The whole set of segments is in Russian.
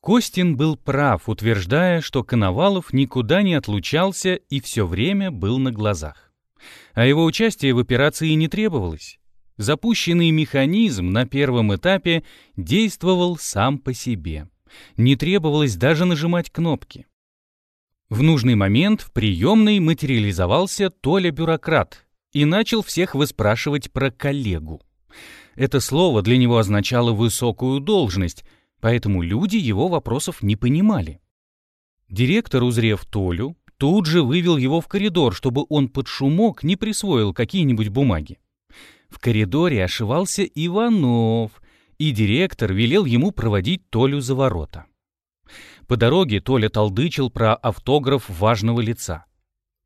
Костин был прав, утверждая, что Коновалов никуда не отлучался и все время был на глазах. А его участие в операции не требовалось. Запущенный механизм на первом этапе действовал сам по себе. Не требовалось даже нажимать кнопки. В нужный момент в приемной материализовался Толя-бюрократ и начал всех выспрашивать про коллегу. Это слово для него означало высокую должность, поэтому люди его вопросов не понимали. Директор, узрев Толю, тут же вывел его в коридор, чтобы он под шумок не присвоил какие-нибудь бумаги. В коридоре ошивался Иванов, и директор велел ему проводить Толю за ворота. По дороге Толя толдычил про автограф важного лица.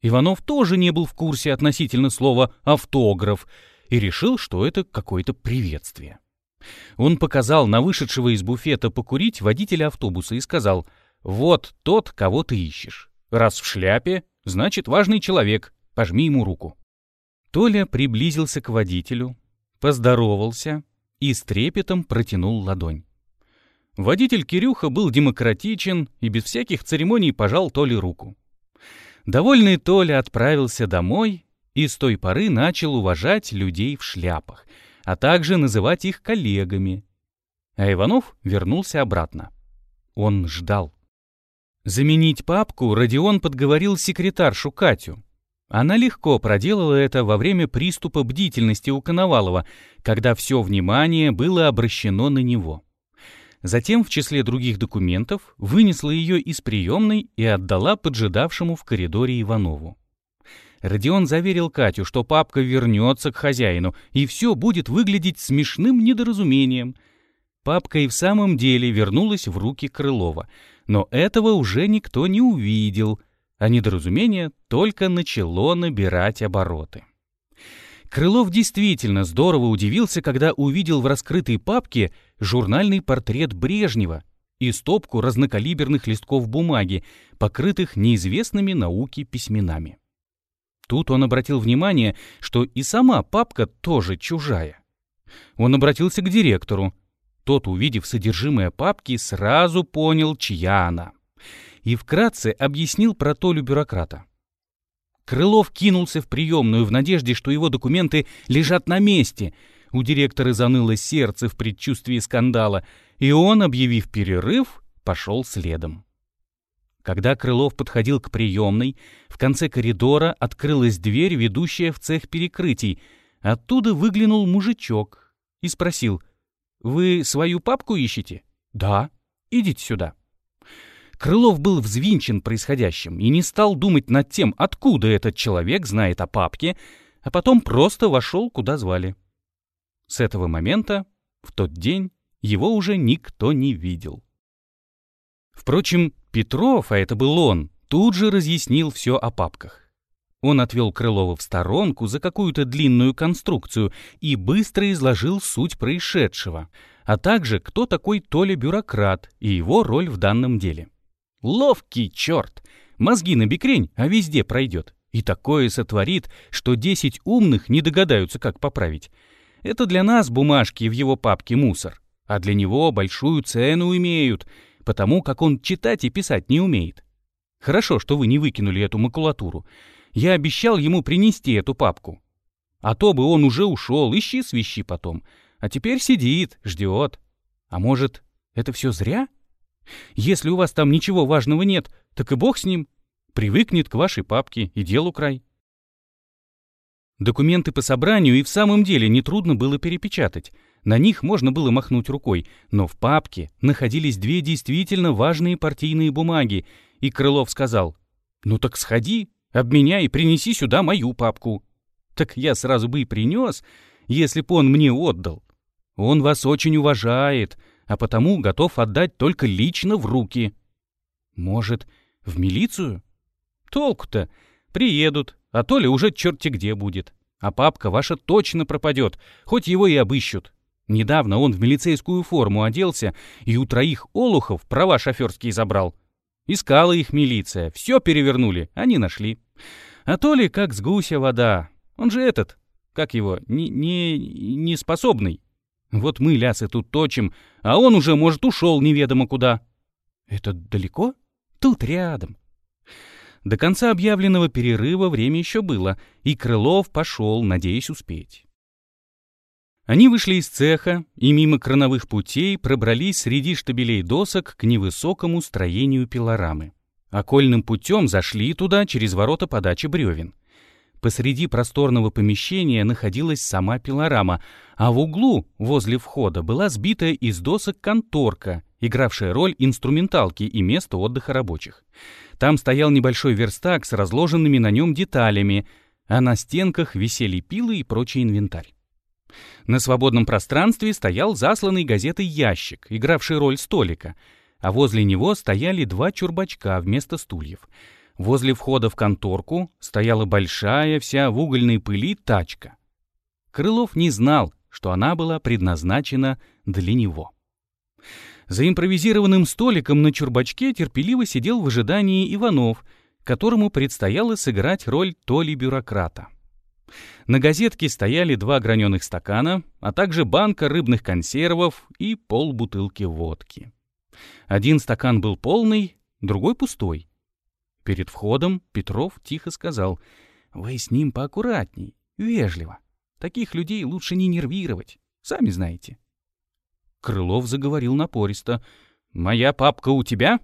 Иванов тоже не был в курсе относительно слова «автограф» и решил, что это какое-то приветствие. Он показал на вышедшего из буфета покурить водителя автобуса и сказал «Вот тот, кого ты ищешь. Раз в шляпе, значит важный человек, пожми ему руку». Толя приблизился к водителю, поздоровался и с трепетом протянул ладонь. Водитель Кирюха был демократичен и без всяких церемоний пожал Толе руку. Довольный Толя отправился домой и с той поры начал уважать людей в шляпах, а также называть их коллегами. А Иванов вернулся обратно. Он ждал. Заменить папку Родион подговорил секретаршу Катю, она легко проделала это во время приступа бдительности у Коновалова, когда все внимание было обращено на него. Затем в числе других документов вынесла ее из приемной и отдала поджидавшему в коридоре Иванову. Родион заверил Катю, что папка вернется к хозяину, и все будет выглядеть смешным недоразумением. Папка и в самом деле вернулась в руки Крылова, но этого уже никто не увидел — а недоразумение только начало набирать обороты. Крылов действительно здорово удивился, когда увидел в раскрытой папке журнальный портрет Брежнева и стопку разнокалиберных листков бумаги, покрытых неизвестными науке письменами. Тут он обратил внимание, что и сама папка тоже чужая. Он обратился к директору. Тот, увидев содержимое папки, сразу понял, чья она и вкратце объяснил про Толю бюрократа. Крылов кинулся в приемную в надежде, что его документы лежат на месте. У директора заныло сердце в предчувствии скандала, и он, объявив перерыв, пошел следом. Когда Крылов подходил к приемной, в конце коридора открылась дверь, ведущая в цех перекрытий. Оттуда выглянул мужичок и спросил, «Вы свою папку ищете?» «Да. Идите сюда». Крылов был взвинчен происходящим и не стал думать над тем, откуда этот человек знает о папке, а потом просто вошел, куда звали. С этого момента, в тот день, его уже никто не видел. Впрочем, Петров, а это был он, тут же разъяснил все о папках. Он отвел Крылова в сторонку за какую-то длинную конструкцию и быстро изложил суть происшедшего, а также кто такой Толя бюрократ и его роль в данном деле. Ловкий черт! Мозги на бекрень, а везде пройдет. И такое сотворит, что десять умных не догадаются, как поправить. Это для нас бумажки в его папке мусор, а для него большую цену имеют, потому как он читать и писать не умеет. Хорошо, что вы не выкинули эту макулатуру. Я обещал ему принести эту папку. А то бы он уже ушел, ищи свищи потом. А теперь сидит, ждет. А может, это все зря? — если у вас там ничего важного нет, так и бог с ним. Привыкнет к вашей папке и делу край. Документы по собранию и в самом деле нетрудно было перепечатать. На них можно было махнуть рукой, но в папке находились две действительно важные партийные бумаги, и Крылов сказал, «Ну так сходи, обменяй принеси сюда мою папку». Так я сразу бы и принес, если б он мне отдал. Он вас очень уважает, а потому готов отдать только лично в руки. Может, в милицию? Толку-то. Приедут, а то ли уже черти где будет. А папка ваша точно пропадет, хоть его и обыщут. Недавно он в милицейскую форму оделся и у троих олухов права шоферские забрал. Искала их милиция, все перевернули, они нашли. А то ли как с гуся вода. Он же этот, как его, не, не, не. Вот мы лясы тут точим, а он уже, может, ушел неведомо куда. «Это далеко?» «Тут рядом». До конца объявленного перерыва время еще было, и Крылов пошел, надеясь успеть. Они вышли из цеха и мимо крановых путей пробрались среди штабелей досок к невысокому строению пилорамы. Окольным путем зашли туда через ворота подачи бревен. Посреди просторного помещения находилась сама пилорама, а в углу, возле входа, была сбитая из досок конторка, игравшая роль инструменталки и места отдыха рабочих. Там стоял небольшой верстак с разложенными на нем деталями, а на стенках висели пилы и прочий инвентарь. На свободном пространстве стоял засланный газетой ящик, игравший роль столика, а возле него стояли два чурбачка вместо стульев. Возле входа в конторку стояла большая, вся в угольной пыли, тачка. Крылов не знал, что она была предназначена для него. За импровизированным столиком на чурбачке терпеливо сидел в ожидании Иванов, которому предстояло сыграть роль Толи бюрократа. На газетке стояли два граненых стакана, а также банка рыбных консервов и полбутылки водки. Один стакан был полный, другой пустой. Перед входом Петров тихо сказал, «Вы с ним поаккуратней, вежливо. Таких людей лучше не нервировать, сами знаете». Крылов заговорил напористо, «Моя папка у тебя?»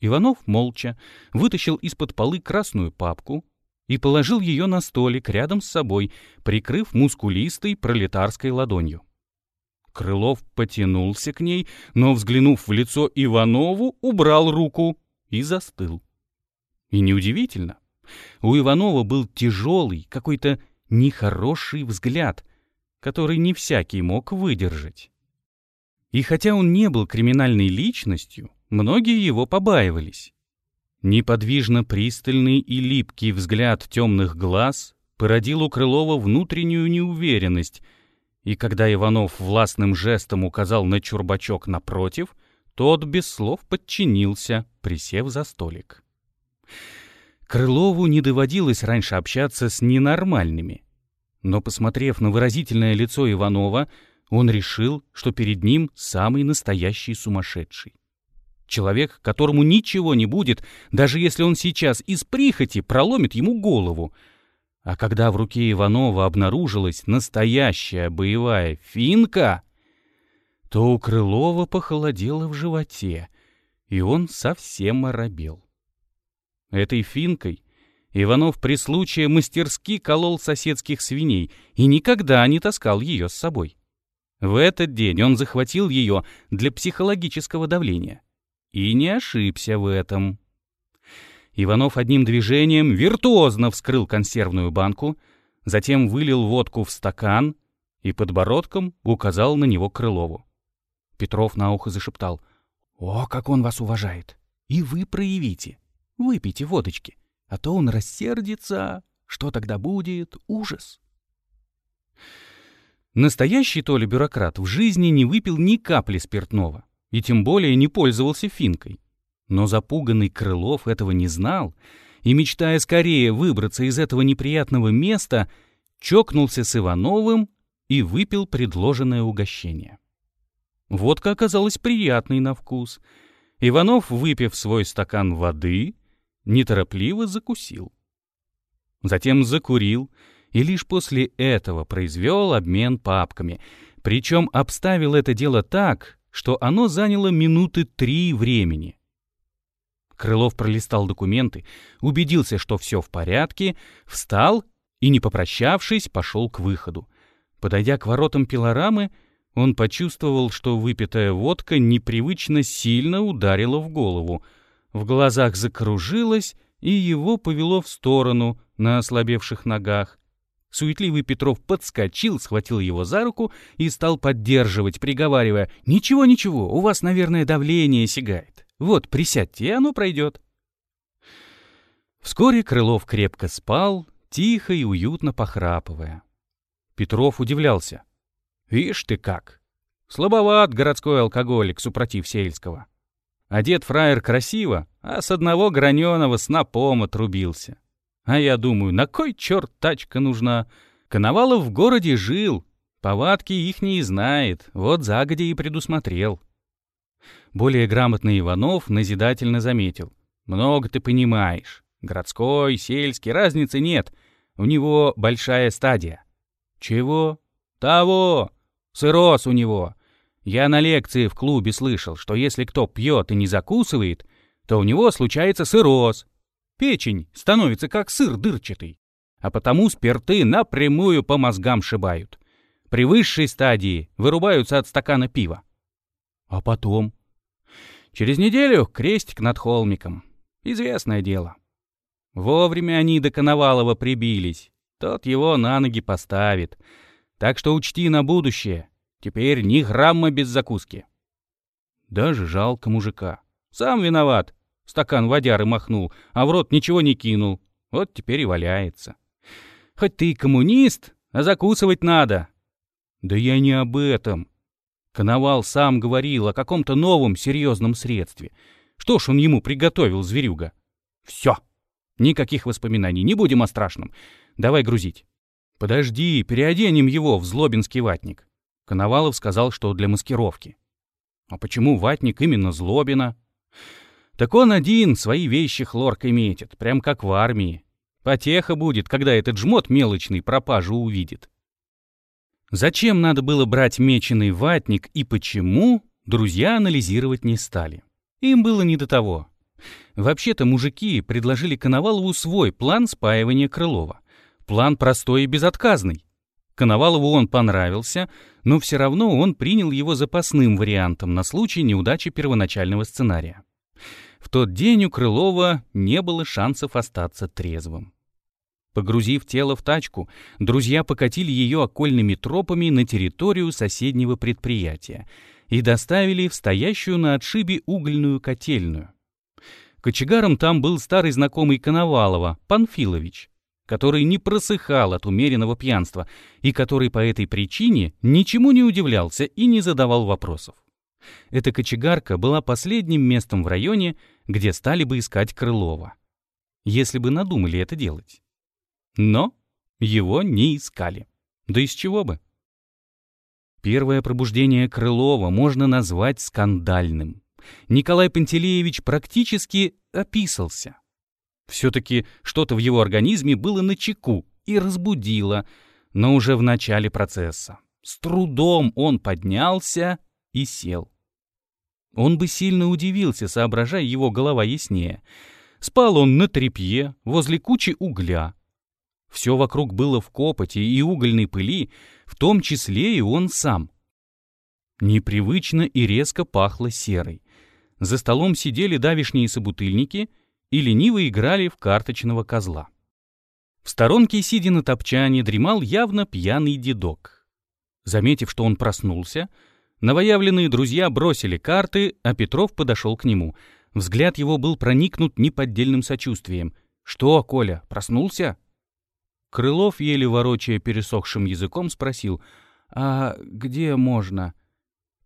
Иванов молча вытащил из-под полы красную папку, и положил ее на столик рядом с собой, прикрыв мускулистой пролетарской ладонью. Крылов потянулся к ней, но, взглянув в лицо Иванову, убрал руку и застыл. И неудивительно. У Иванова был тяжелый, какой-то нехороший взгляд, который не всякий мог выдержать. И хотя он не был криминальной личностью, многие его побаивались. Неподвижно пристальный и липкий взгляд темных глаз породил у Крылова внутреннюю неуверенность, и когда Иванов властным жестом указал на чурбачок напротив, тот без слов подчинился, присев за столик. Крылову не доводилось раньше общаться с ненормальными. Но, посмотрев на выразительное лицо Иванова, он решил, что перед ним самый настоящий сумасшедший. Человек, которому ничего не будет, даже если он сейчас из прихоти проломит ему голову. А когда в руке Иванова обнаружилась настоящая боевая финка, то у Крылова похолодело в животе, и он совсем оробел. Этой финкой Иванов при случае мастерски колол соседских свиней и никогда не таскал ее с собой. В этот день он захватил ее для психологического давления. И не ошибся в этом. Иванов одним движением виртуозно вскрыл консервную банку, затем вылил водку в стакан и подбородком указал на него Крылову. Петров на ухо зашептал. «О, как он вас уважает! И вы проявите! Выпейте водочки, а то он рассердится. Что тогда будет? Ужас!» Настоящий Толя бюрократ в жизни не выпил ни капли спиртного и тем более не пользовался финкой. Но запуганный Крылов этого не знал и, мечтая скорее выбраться из этого неприятного места, чокнулся с Ивановым и выпил предложенное угощение. Водка оказалась приятной на вкус. Иванов, выпив свой стакан воды, неторопливо закусил. Затем закурил и лишь после этого произвел обмен папками, причем обставил это дело так, что оно заняло минуты три времени. Крылов пролистал документы, убедился, что все в порядке, встал и, не попрощавшись, пошел к выходу. Подойдя к воротам пилорамы, он почувствовал, что выпитая водка непривычно сильно ударила в голову. В глазах закружилось, и его повело в сторону на ослабевших ногах. Суетливый Петров подскочил, схватил его за руку и стал поддерживать, приговаривая «Ничего, ничего, у вас, наверное, давление сигает. Вот, присядьте, и оно пройдет». Вскоре Крылов крепко спал, тихо и уютно похрапывая. Петров удивлялся. «Вишь ты как! Слабоват городской алкоголик, супротив сельского. Одет фраер красиво, а с одного граненого снопом отрубился. А я думаю, на кой черт тачка нужна? Коновалов в городе жил, повадки их не знает, вот загодя и предусмотрел. Более грамотный Иванов назидательно заметил. «Много ты понимаешь. Городской, сельский, разницы нет. У него большая стадия». «Чего?» «Того! Сырос у него. Я на лекции в клубе слышал, что если кто пьет и не закусывает, то у него случается сыроз. Печень становится как сыр дырчатый, а потому спирты напрямую по мозгам шибают. При высшей стадии вырубаются от стакана пива. А потом? Через неделю крестик над холмиком. Известное дело. Вовремя они до Коновалова прибились. Тот его на ноги поставит. Так что учти на будущее. Теперь ни грамма без закуски. Даже жалко мужика. Сам виноват. Стакан водяры махнул, а в рот ничего не кинул. Вот теперь и валяется. Хоть ты и коммунист, а закусывать надо. Да я не об этом. Коновал сам говорил о каком-то новом серьезном средстве. Что ж он ему приготовил, зверюга? Все. Никаких воспоминаний, не будем о страшном. Давай грузить. Подожди, переоденем его в злобинский ватник. Коновалов сказал, что для маскировки. А почему ватник именно Злобина? Так он один свои вещи хлоркой метит, прям как в армии. Потеха будет, когда этот жмот мелочный пропажу увидит. Зачем надо было брать меченый ватник и почему, друзья анализировать не стали. Им было не до того. Вообще-то мужики предложили Коновалову свой план спаивания Крылова. План простой и безотказный. Коновалову он понравился, но все равно он принял его запасным вариантом на случай неудачи первоначального сценария. В тот день у Крылова не было шансов остаться трезвым. Погрузив тело в тачку, друзья покатили ее окольными тропами на территорию соседнего предприятия и доставили в стоящую на отшибе угольную котельную. Кочегаром там был старый знакомый Коновалова, Панфилович, который не просыхал от умеренного пьянства и который по этой причине ничему не удивлялся и не задавал вопросов. Эта кочегарка была последним местом в районе, где стали бы искать Крылова, если бы надумали это делать. Но его не искали. Да из чего бы? Первое пробуждение Крылова можно назвать скандальным. Николай Пантелеевич практически описался. Все-таки что-то в его организме было на чеку и разбудило, но уже в начале процесса. С трудом он поднялся и сел. Он бы сильно удивился, соображая его голова яснее. Спал он на тряпье, возле кучи угля, все вокруг было в копоте и угольной пыли, в том числе и он сам. Непривычно и резко пахло серой. За столом сидели давишние собутыльники и лениво играли в карточного козла. В сторонке, сидя на топчане, дремал явно пьяный дедок. Заметив, что он проснулся, новоявленные друзья бросили карты, а Петров подошел к нему. Взгляд его был проникнут неподдельным сочувствием. «Что, Коля, проснулся?» Крылов, еле ворочая пересохшим языком, спросил, «А где можно?»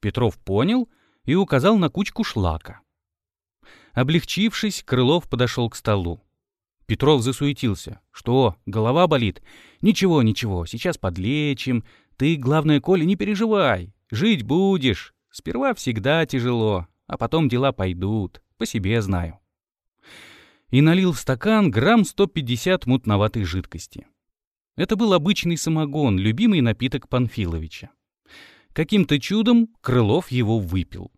Петров понял и указал на кучку шлака. Облегчившись, Крылов подошел к столу. Петров засуетился. «Что, голова болит?» «Ничего, ничего, сейчас подлечим. Ты, главное, Коля, не переживай. Жить будешь. Сперва всегда тяжело, а потом дела пойдут. По себе знаю». И налил в стакан грамм 150 мутноватой жидкости. Это был обычный самогон, любимый напиток Панфиловича. Каким-то чудом Крылов его выпил.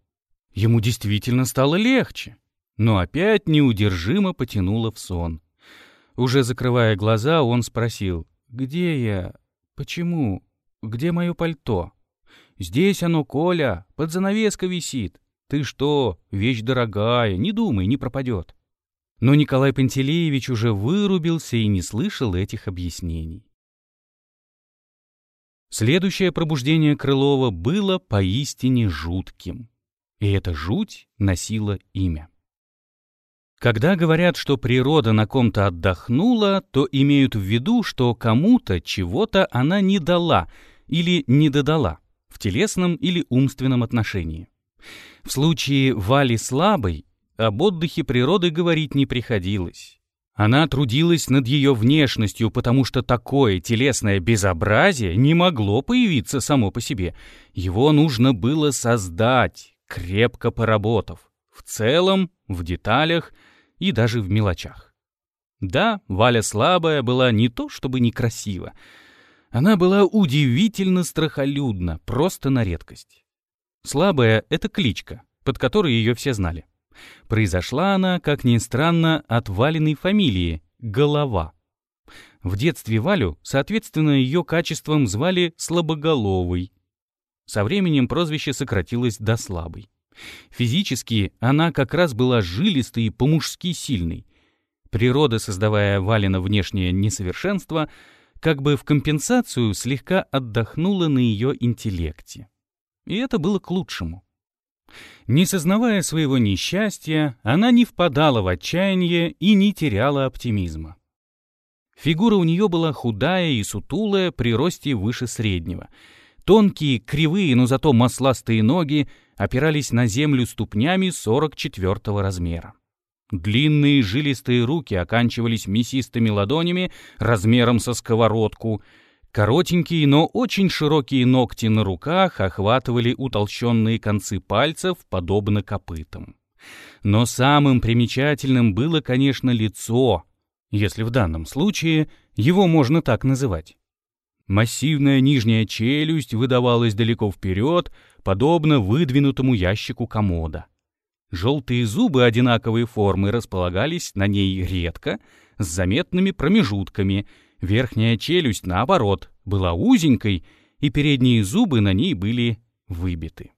Ему действительно стало легче, но опять неудержимо потянуло в сон. Уже закрывая глаза, он спросил, «Где я? Почему? Где мое пальто?» «Здесь оно, Коля, под занавеской висит. Ты что, вещь дорогая, не думай, не пропадет». Но Николай Пантелеевич уже вырубился и не слышал этих объяснений. Следующее пробуждение Крылова было поистине жутким. И эта жуть носила имя. Когда говорят, что природа на ком-то отдохнула, то имеют в виду, что кому-то чего-то она не дала или не додала в телесном или умственном отношении. В случае Вали Слабой об отдыхе природы говорить не приходилось. Она трудилась над ее внешностью, потому что такое телесное безобразие не могло появиться само по себе. Его нужно было создать, крепко поработав, в целом, в деталях и даже в мелочах. Да, Валя слабая была не то чтобы некрасива, она была удивительно страхолюдна, просто на редкость. Слабая — это кличка, под которой ее все знали. Произошла она, как ни странно, от Валиной фамилии — Голова. В детстве Валю, соответственно, ее качеством звали Слабоголовый. Со временем прозвище сократилось до Слабой. Физически она как раз была жилистой и по-мужски сильной. Природа, создавая Валина внешнее несовершенство, как бы в компенсацию слегка отдохнула на ее интеллекте. И это было к лучшему. Не сознавая своего несчастья, она не впадала в отчаяние и не теряла оптимизма. Фигура у нее была худая и сутулая при росте выше среднего. Тонкие, кривые, но зато масластые ноги опирались на землю ступнями 44 размера. Длинные жилистые руки оканчивались мясистыми ладонями размером со сковородку. Коротенькие, но очень широкие ногти на руках охватывали утолщенные концы пальцев, подобно копытам. Но самым примечательным было, конечно, лицо, если в данном случае его можно так называть. Массивная нижняя челюсть выдавалась далеко вперед, подобно выдвинутому ящику комода. Желтые зубы одинаковой формы располагались на ней редко, с заметными промежутками. Верхняя челюсть, наоборот, была узенькой, и передние зубы на ней были выбиты.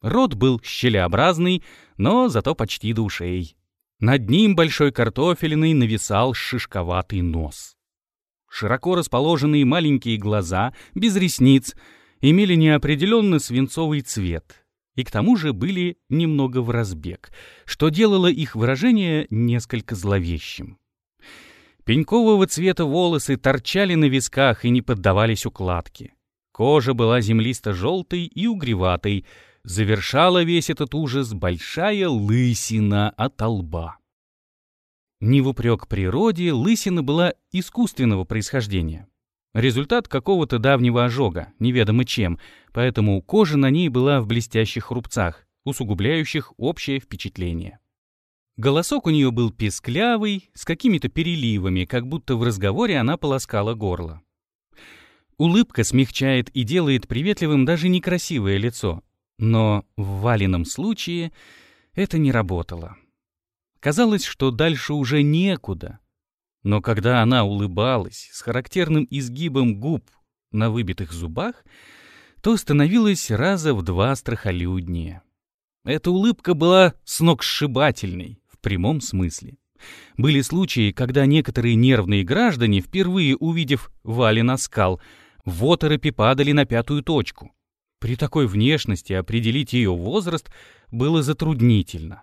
Рот был щелеобразный, но зато почти до ушей. Над ним большой картофельный нависал шишковатый нос. Широко расположенные маленькие глаза, без ресниц, имели неопределенно свинцовый цвет и к тому же были немного в разбег, что делало их выражение несколько зловещим. Пенькового цвета волосы торчали на висках и не поддавались укладке. Кожа была землисто-желтой и угреватой, завершала весь этот ужас большая лысина от лба. Не в упрек природе, лысина была искусственного происхождения. Результат какого-то давнего ожога, неведомо чем, поэтому кожа на ней была в блестящих рубцах, усугубляющих общее впечатление. Голосок у нее был песклявый, с какими-то переливами, как будто в разговоре она полоскала горло. Улыбка смягчает и делает приветливым даже некрасивое лицо, но в Валином случае это не работало. Казалось, что дальше уже некуда, но когда она улыбалась с характерным изгибом губ на выбитых зубах, то становилась раза в два страхолюднее. Эта улыбка была сногсшибательной, в прямом смысле. Были случаи, когда некоторые нервные граждане, впервые увидев Валин оскал, в оторопи падали на пятую точку. При такой внешности определить ее возраст было затруднительно.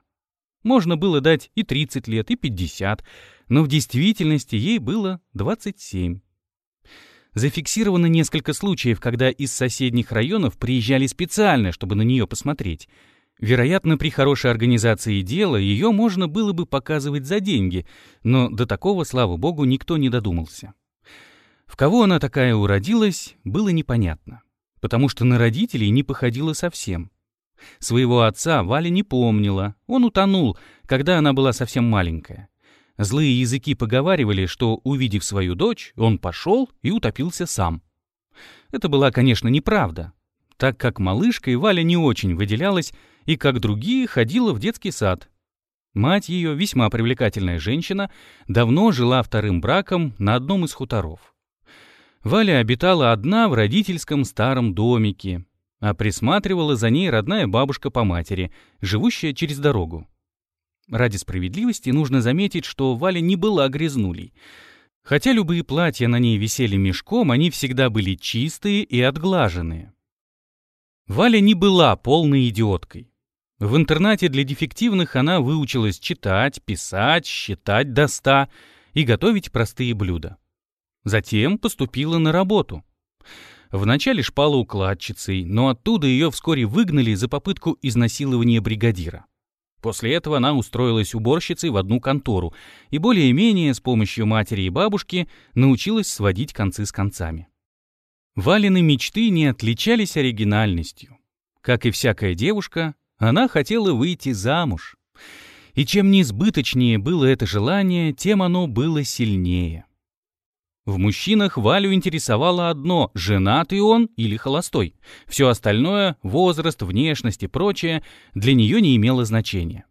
Можно было дать и 30 лет, и 50, но в действительности ей было 27. Зафиксировано несколько случаев, когда из соседних районов приезжали специально, чтобы на нее посмотреть. Вероятно, при хорошей организации дела ее можно было бы показывать за деньги, но до такого, слава богу, никто не додумался. В кого она такая уродилась, было непонятно, потому что на родителей не походила совсем. Своего отца Валя не помнила, он утонул, когда она была совсем маленькая. Злые языки поговаривали, что, увидев свою дочь, он пошел и утопился сам. Это была, конечно, неправда, так как малышкой Валя не очень выделялась и, как другие, ходила в детский сад. Мать ее, весьма привлекательная женщина, давно жила вторым браком на одном из хуторов. Валя обитала одна в родительском старом домике, а присматривала за ней родная бабушка по матери, живущая через дорогу. Ради справедливости нужно заметить, что Валя не была грязнулей. Хотя любые платья на ней висели мешком, они всегда были чистые и отглаженные. Валя не была полной идиоткой. В интернате для дефективных она выучилась читать, писать, считать до ста и готовить простые блюда. Затем поступила на работу. Вначале шпала укладчицей, но оттуда ее вскоре выгнали за попытку изнасилования бригадира. После этого она устроилась уборщицей в одну контору и более-менее с помощью матери и бабушки научилась сводить концы с концами. Валины мечты не отличались оригинальностью. Как и всякая девушка, Она хотела выйти замуж. И чем неизбыточнее было это желание, тем оно было сильнее. В мужчинах Валю интересовало одно – женатый он или холостой. Все остальное – возраст, внешность и прочее – для нее не имело значения.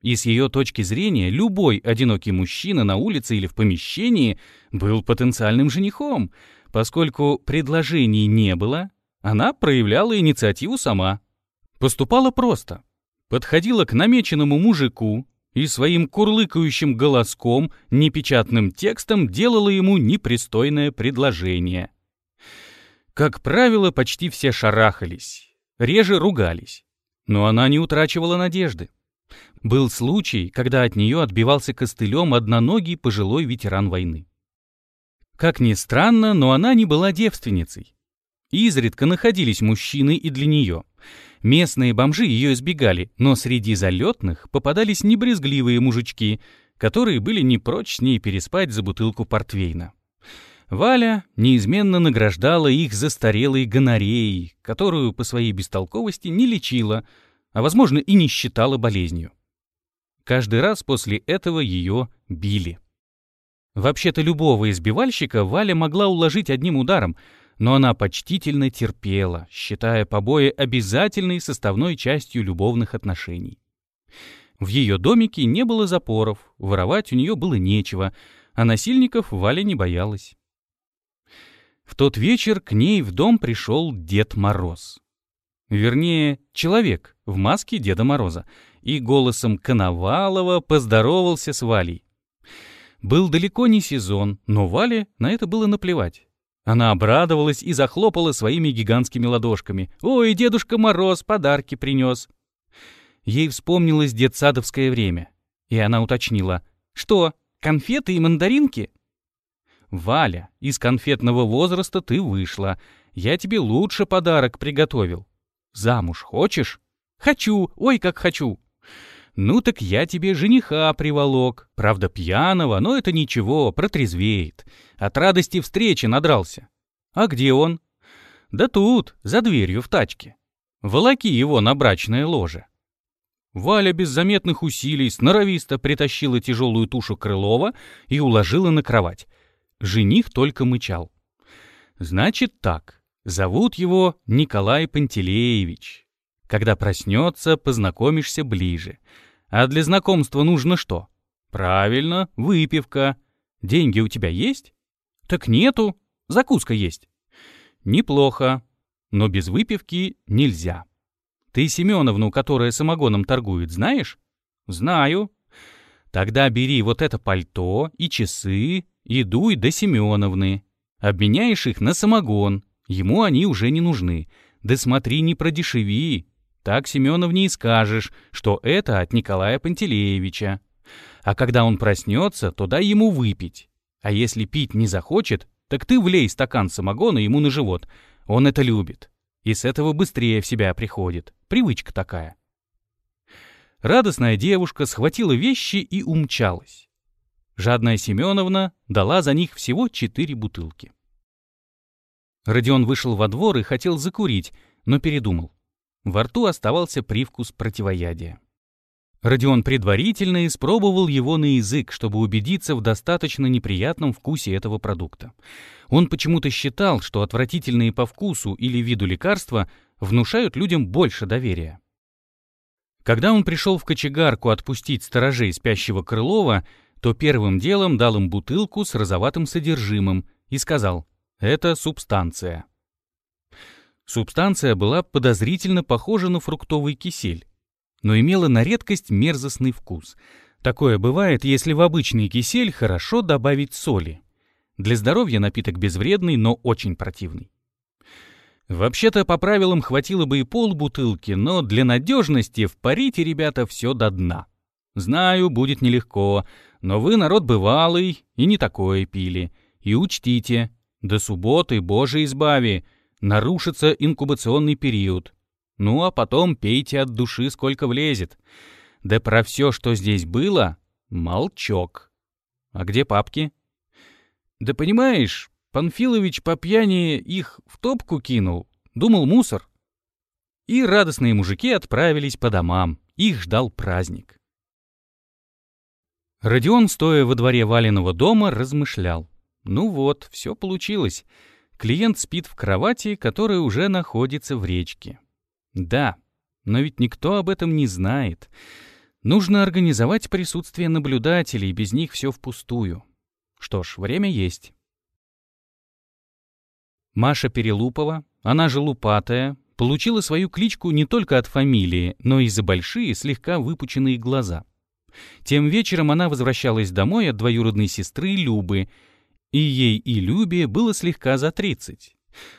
И с ее точки зрения, любой одинокий мужчина на улице или в помещении был потенциальным женихом. Поскольку предложений не было, она проявляла инициативу сама. Поступала просто. Подходила к намеченному мужику и своим курлыкающим голоском, непечатным текстом делала ему непристойное предложение. Как правило, почти все шарахались, реже ругались. Но она не утрачивала надежды. Был случай, когда от нее отбивался костылем одноногий пожилой ветеран войны. Как ни странно, но она не была девственницей. Изредка находились мужчины и для нее. Местные бомжи ее избегали, но среди залетных попадались небрезгливые мужички, которые были не прочь с ней переспать за бутылку портвейна. Валя неизменно награждала их застарелой гонореей, которую по своей бестолковости не лечила, а, возможно, и не считала болезнью. Каждый раз после этого ее били. Вообще-то любого избивальщика Валя могла уложить одним ударом, но она почтительно терпела, считая побои обязательной составной частью любовных отношений. В ее домике не было запоров, воровать у нее было нечего, а насильников Валя не боялась. В тот вечер к ней в дом пришел Дед Мороз. Вернее, человек в маске Деда Мороза, и голосом Коновалова поздоровался с Валей. Был далеко не сезон, но Вале на это было наплевать. Она обрадовалась и захлопала своими гигантскими ладошками. «Ой, Дедушка Мороз подарки принес!» Ей вспомнилось детсадовское время, и она уточнила. «Что, конфеты и мандаринки?» «Валя, из конфетного возраста ты вышла. Я тебе лучше подарок приготовил. Замуж хочешь?» «Хочу, ой, как хочу!» «Ну так я тебе жениха приволок. Правда, пьяного, но это ничего, протрезвеет. От радости встречи надрался. А где он?» «Да тут, за дверью в тачке. Волоки его на брачное ложе». Валя без заметных усилий сноровисто притащила тяжелую тушу Крылова и уложила на кровать. Жених только мычал. «Значит так, зовут его Николай Пантелеевич. Когда проснется, познакомишься ближе. А для знакомства нужно что? Правильно, выпивка. Деньги у тебя есть? Так нету. Закуска есть. Неплохо. Но без выпивки нельзя. Ты Семеновну, которая самогоном торгует, знаешь? Знаю. Тогда бери вот это пальто и часы и дуй до Семеновны. Обменяешь их на самогон. Ему они уже не нужны. Да смотри, не продешеви, так Семеновне и скажешь, что это от Николая Пантелеевича. А когда он проснется, то дай ему выпить. А если пить не захочет, так ты влей стакан самогона ему на живот. Он это любит. И с этого быстрее в себя приходит. Привычка такая. Радостная девушка схватила вещи и умчалась. Жадная Семеновна дала за них всего четыре бутылки. Родион вышел во двор и хотел закурить, но передумал. Во рту оставался привкус противоядия. Родион предварительно испробовал его на язык, чтобы убедиться в достаточно неприятном вкусе этого продукта. Он почему-то считал, что отвратительные по вкусу или виду лекарства внушают людям больше доверия. Когда он пришел в кочегарку отпустить сторожей спящего Крылова, то первым делом дал им бутылку с розоватым содержимым и сказал «это субстанция». Субстанция была подозрительно похожа на фруктовый кисель, но имела на редкость мерзостный вкус. Такое бывает, если в обычный кисель хорошо добавить соли. Для здоровья напиток безвредный, но очень противный. Вообще-то, по правилам, хватило бы и полбутылки, но для надежности впарите, ребята, все до дна. Знаю, будет нелегко, но вы народ бывалый и не такое пили. И учтите, до субботы, Боже избави, нарушится инкубационный период. Ну а потом пейте от души, сколько влезет. Да про все, что здесь было, молчок. А где папки? Да понимаешь, Панфилович по пьяни их в топку кинул. Думал, мусор. И радостные мужики отправились по домам. Их ждал праздник. Родион, стоя во дворе Валиного дома, размышлял. Ну вот, все получилось. Клиент спит в кровати, которая уже находится в речке. Да, но ведь никто об этом не знает. Нужно организовать присутствие наблюдателей, без них все впустую. Что ж, время есть. Маша Перелупова, она же Лупатая, получила свою кличку не только от фамилии, но и за большие, слегка выпученные глаза. Тем вечером она возвращалась домой от двоюродной сестры Любы, и ей и Любе было слегка за 30.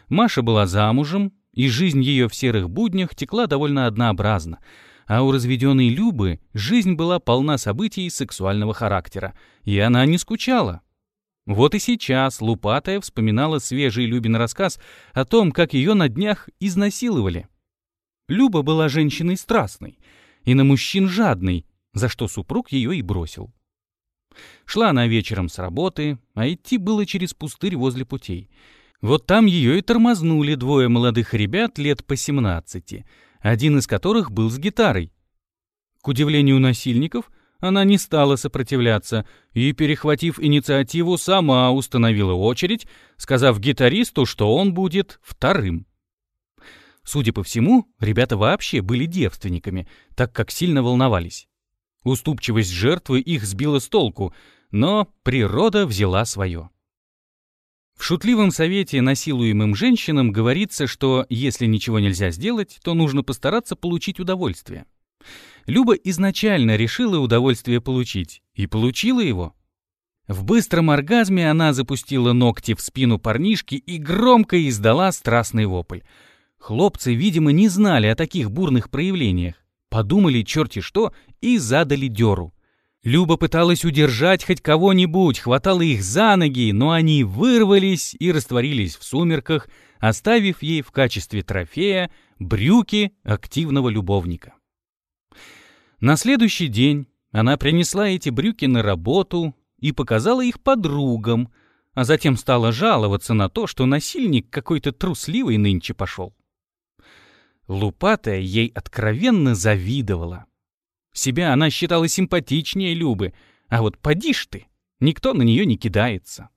Маша была замужем, и жизнь ее в серых буднях текла довольно однообразно, а у разведенной Любы жизнь была полна событий сексуального характера, и она не скучала. Вот и сейчас Лупатая вспоминала свежий Любин рассказ о том, как ее на днях изнасиловали. Люба была женщиной страстной и на мужчин жадной, за что супруг ее и бросил. Шла она вечером с работы, а идти было через пустырь возле путей. Вот там ее и тормознули двое молодых ребят лет по 17, один из которых был с гитарой. К удивлению насильников, она не стала сопротивляться и, перехватив инициативу, сама установила очередь, сказав гитаристу, что он будет вторым. Судя по всему, ребята вообще были девственниками, так как сильно волновались. Уступчивость жертвы их сбила с толку, но природа взяла свое. В шутливом совете насилуемым женщинам говорится, что если ничего нельзя сделать, то нужно постараться получить удовольствие. Люба изначально решила удовольствие получить, и получила его. В быстром оргазме она запустила ногти в спину парнишки и громко издала страстный вопль. Хлопцы, видимо, не знали о таких бурных проявлениях. Подумали черти что и задали дёру. Люба пыталась удержать хоть кого-нибудь, хватала их за ноги, но они вырвались и растворились в сумерках, оставив ей в качестве трофея брюки активного любовника. На следующий день она принесла эти брюки на работу и показала их подругам, а затем стала жаловаться на то, что насильник какой-то трусливый нынче пошел. Лупатая ей откровенно завидовала. Себя она считала симпатичнее Любы, а вот поди ж ты, никто на нее не кидается.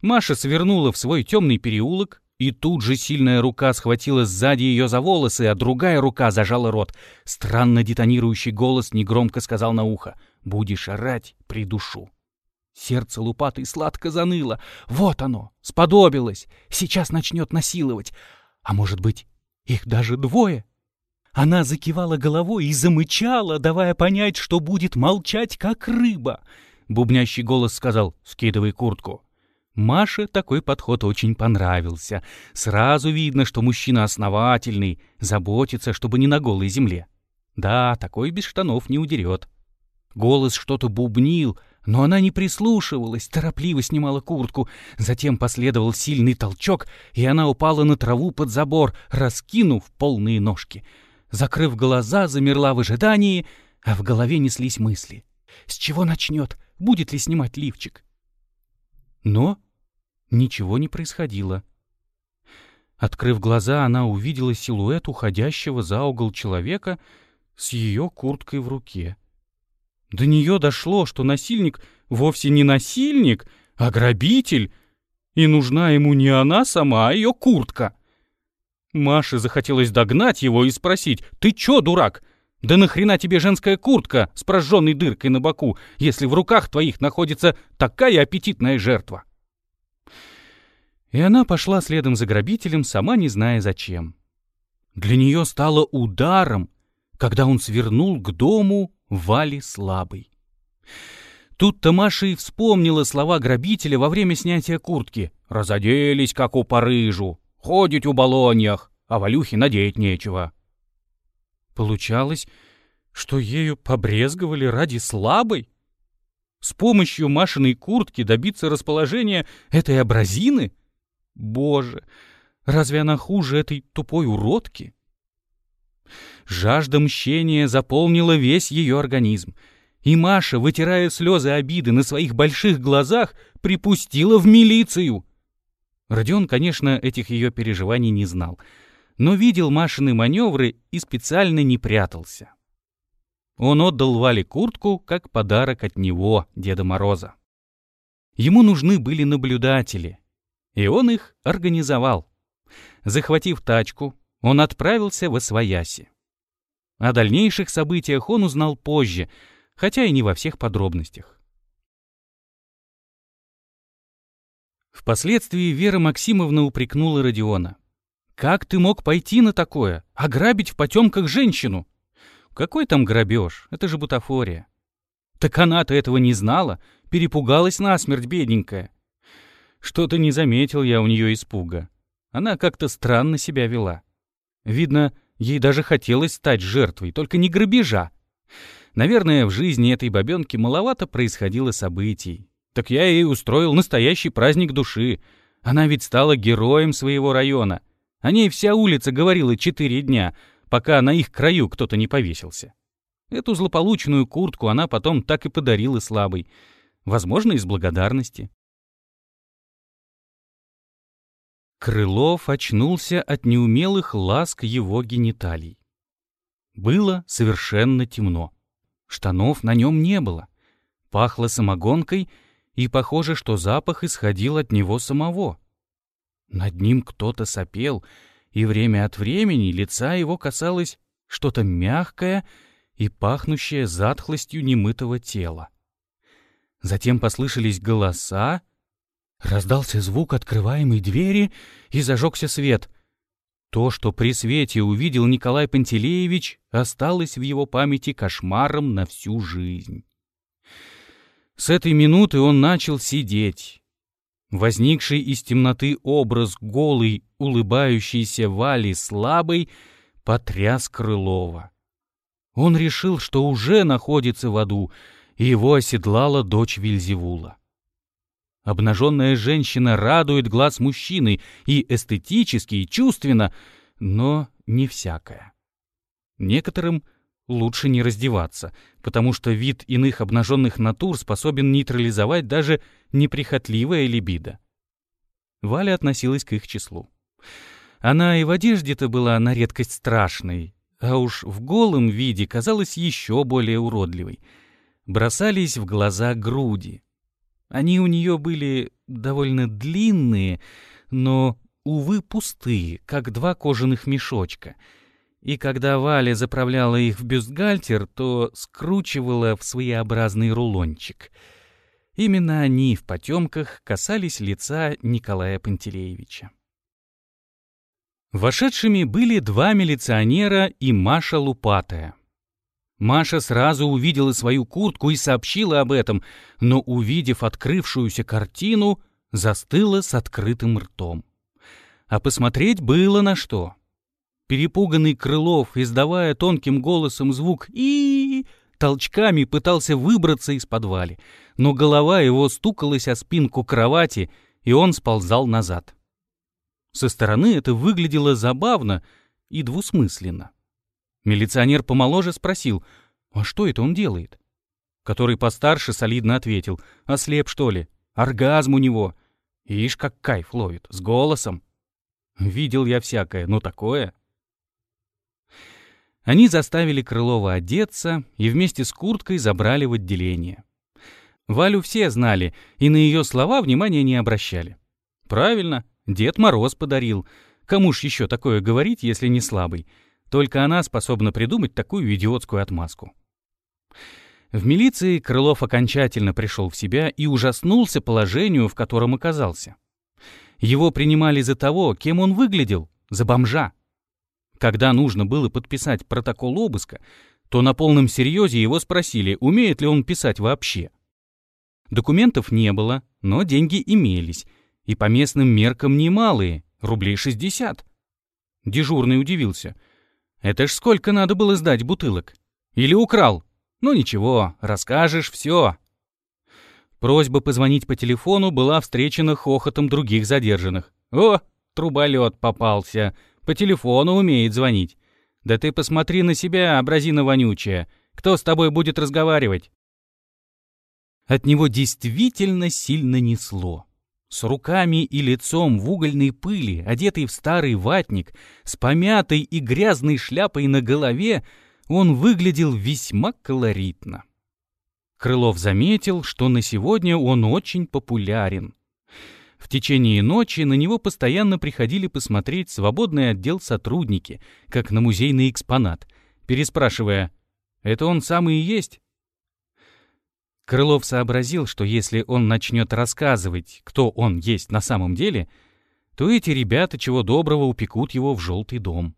Маша свернула в свой темный переулок, и тут же сильная рука схватила сзади ее за волосы, а другая рука зажала рот. Странно детонирующий голос негромко сказал на ухо «Будешь орать, придушу». Сердце лупатой сладко заныло. Вот оно, сподобилось, сейчас начнет насиловать. А может быть, их даже двое? Она закивала головой и замычала, давая понять, что будет молчать, как рыба. Бубнящий голос сказал «Скидывай куртку». Маше такой подход очень понравился. Сразу видно, что мужчина основательный, заботится, чтобы не на голой земле. Да, такой без штанов не удерет. Голос что-то бубнил, но она не прислушивалась, торопливо снимала куртку. Затем последовал сильный толчок, и она упала на траву под забор, раскинув полные ножки. Закрыв глаза, замерла в ожидании, а в голове неслись мысли. С чего начнет? Будет ли снимать лифчик? Но ничего не происходило. Открыв глаза, она увидела силуэт уходящего за угол человека с ее курткой в руке. До нее дошло, что насильник вовсе не насильник, а грабитель, и нужна ему не она сама, а ее куртка. Маше захотелось догнать его и спросить, «Ты чё, дурак? Да нахрена тебе женская куртка с прожженной дыркой на боку, если в руках твоих находится такая аппетитная жертва?» И она пошла следом за грабителем, сама не зная зачем. Для нее стало ударом, когда он свернул к дому Вали слабый. Тут-то Маша и вспомнила слова грабителя во время снятия куртки. «Разоделись, как у Парижу, ходить у балоньях, а Валюхе надеть нечего». Получалось, что ею побрезговали ради слабой? С помощью Машиной куртки добиться расположения этой абразины? Боже, разве она хуже этой тупой уродки? Жажда мщения заполнила весь ее организм. И Маша, вытирая слезы обиды на своих больших глазах, припустила в милицию. Родион, конечно, этих ее переживаний не знал. но видел Машины маневры и специально не прятался. Он отдал Вале куртку как подарок от него, Деда Мороза. Ему нужны были наблюдатели, и он их организовал. Захватив тачку, он отправился в Освояси. О дальнейших событиях он узнал позже, хотя и не во всех подробностях. Впоследствии Вера Максимовна упрекнула Родиона. «Как ты мог пойти на такое? Ограбить в потемках женщину?» «Какой там грабеж? Это же бутафория». «Так она-то этого не знала, перепугалась насмерть, бедненькая». Что-то не заметил я у нее испуга. Она как-то странно себя вела. Видно, ей даже хотелось стать жертвой, только не грабежа. Наверное, в жизни этой бабенки маловато происходило событий. Так я ей устроил настоящий праздник души. Она ведь стала героем своего района. О ней вся улица говорила четыре дня, пока на их краю кто-то не повесился. Эту злополучную куртку она потом так и подарила слабой. Возможно, из благодарности. Крылов очнулся от неумелых ласк его гениталий. Было совершенно темно. Штанов на нем не было. Пахло самогонкой — и похоже, что запах исходил от него самого. Над ним кто-то сопел, и время от времени лица его касалось что-то мягкое и пахнущее затхлостью немытого тела. Затем послышались голоса, раздался звук открываемой двери и зажегся свет. То, что при свете увидел Николай Пантелеевич, осталось в его памяти кошмаром на всю жизнь. С этой минуты он начал сидеть. Возникший из темноты образ голый, улыбающейся Вали слабый потряс Крылова. Он решил, что уже находится в аду, и его оседлала дочь Вильзевула. Обнаженная женщина радует глаз мужчины и эстетически, и чувственно, но не всякая. Некоторым лучше не раздеваться, потому что вид иных обнаженных натур способен нейтрализовать даже неприхотливое либидо. Валя относилась к их числу. Она и в одежде-то была на редкость страшной, а уж в голом виде казалась еще более уродливой. Бросались в глаза груди. Они у нее были довольно длинные, но, увы, пустые, как два кожаных мешочка — и когда Валя заправляла их в бюстгальтер, то скручивала в своеобразный рулончик. Именно они в потемках касались лица Николая Пантелеевича. Вошедшими были два милиционера и Маша Лупатая. Маша сразу увидела свою куртку и сообщила об этом, но, увидев открывшуюся картину, застыла с открытым ртом. А посмотреть было на что. Перепуганный Крылов, издавая тонким голосом звук и толчками пытался выбраться из подвали, но голова его стукалась о спинку кровати, и он сползал назад. Со стороны это выглядело забавно и двусмысленно. Милиционер помоложе спросил, а что это он делает? Который постарше солидно ответил, ослеп что ли, оргазм у него. Ишь, как кайф ловит, с голосом. Видел я всякое, но такое... Они заставили Крылова одеться и вместе с курткой забрали в отделение. Валю все знали и на ее слова внимания не обращали. Правильно, Дед Мороз подарил. Кому ж еще такое говорить, если не слабый? Только она способна придумать такую идиотскую отмазку. В милиции Крылов окончательно пришел в себя и ужаснулся положению, в котором оказался. Его принимали за того, кем он выглядел, за бомжа. Когда нужно было подписать протокол обыска, то на полном серьезе его спросили, умеет ли он писать вообще. Документов не было, но деньги имелись, и по местным меркам немалые, рублей 60. Дежурный удивился. Это ж сколько надо было сдать бутылок? Или украл? Ну ничего, расскажешь все. Просьба позвонить по телефону была встречена хохотом других задержанных. «О, труболет попался!» По телефону умеет звонить. Да ты посмотри на себя, образина вонючая. Кто с тобой будет разговаривать?» От него действительно сильно несло. С руками и лицом в угольной пыли, одетый в старый ватник, с помятой и грязной шляпой на голове, он выглядел весьма колоритно. Крылов заметил, что на сегодня он очень популярен. В течение ночи на него постоянно приходили посмотреть свободный отдел сотрудники, как на музейный экспонат, переспрашивая «Это он самый и есть?» Крылов сообразил, что если он начнет рассказывать, кто он есть на самом деле, то эти ребята чего доброго упекут его в желтый дом.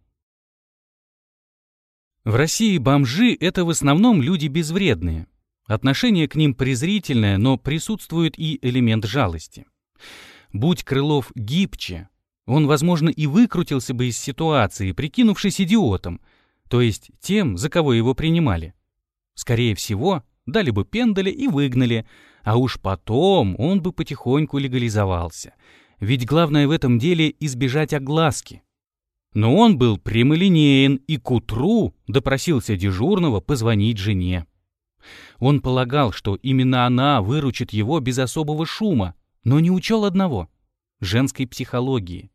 В России бомжи — это в основном люди безвредные. Отношение к ним презрительное, но присутствует и элемент жалости. Будь Крылов гибче, он, возможно, и выкрутился бы из ситуации, прикинувшись идиотом, то есть тем, за кого его принимали. Скорее всего, дали бы пендаля и выгнали, а уж потом он бы потихоньку легализовался. Ведь главное в этом деле избежать огласки. Но он был прямолинеен и к утру допросился дежурного позвонить жене. Он полагал, что именно она выручит его без особого шума, но не учел одного — женской психологии.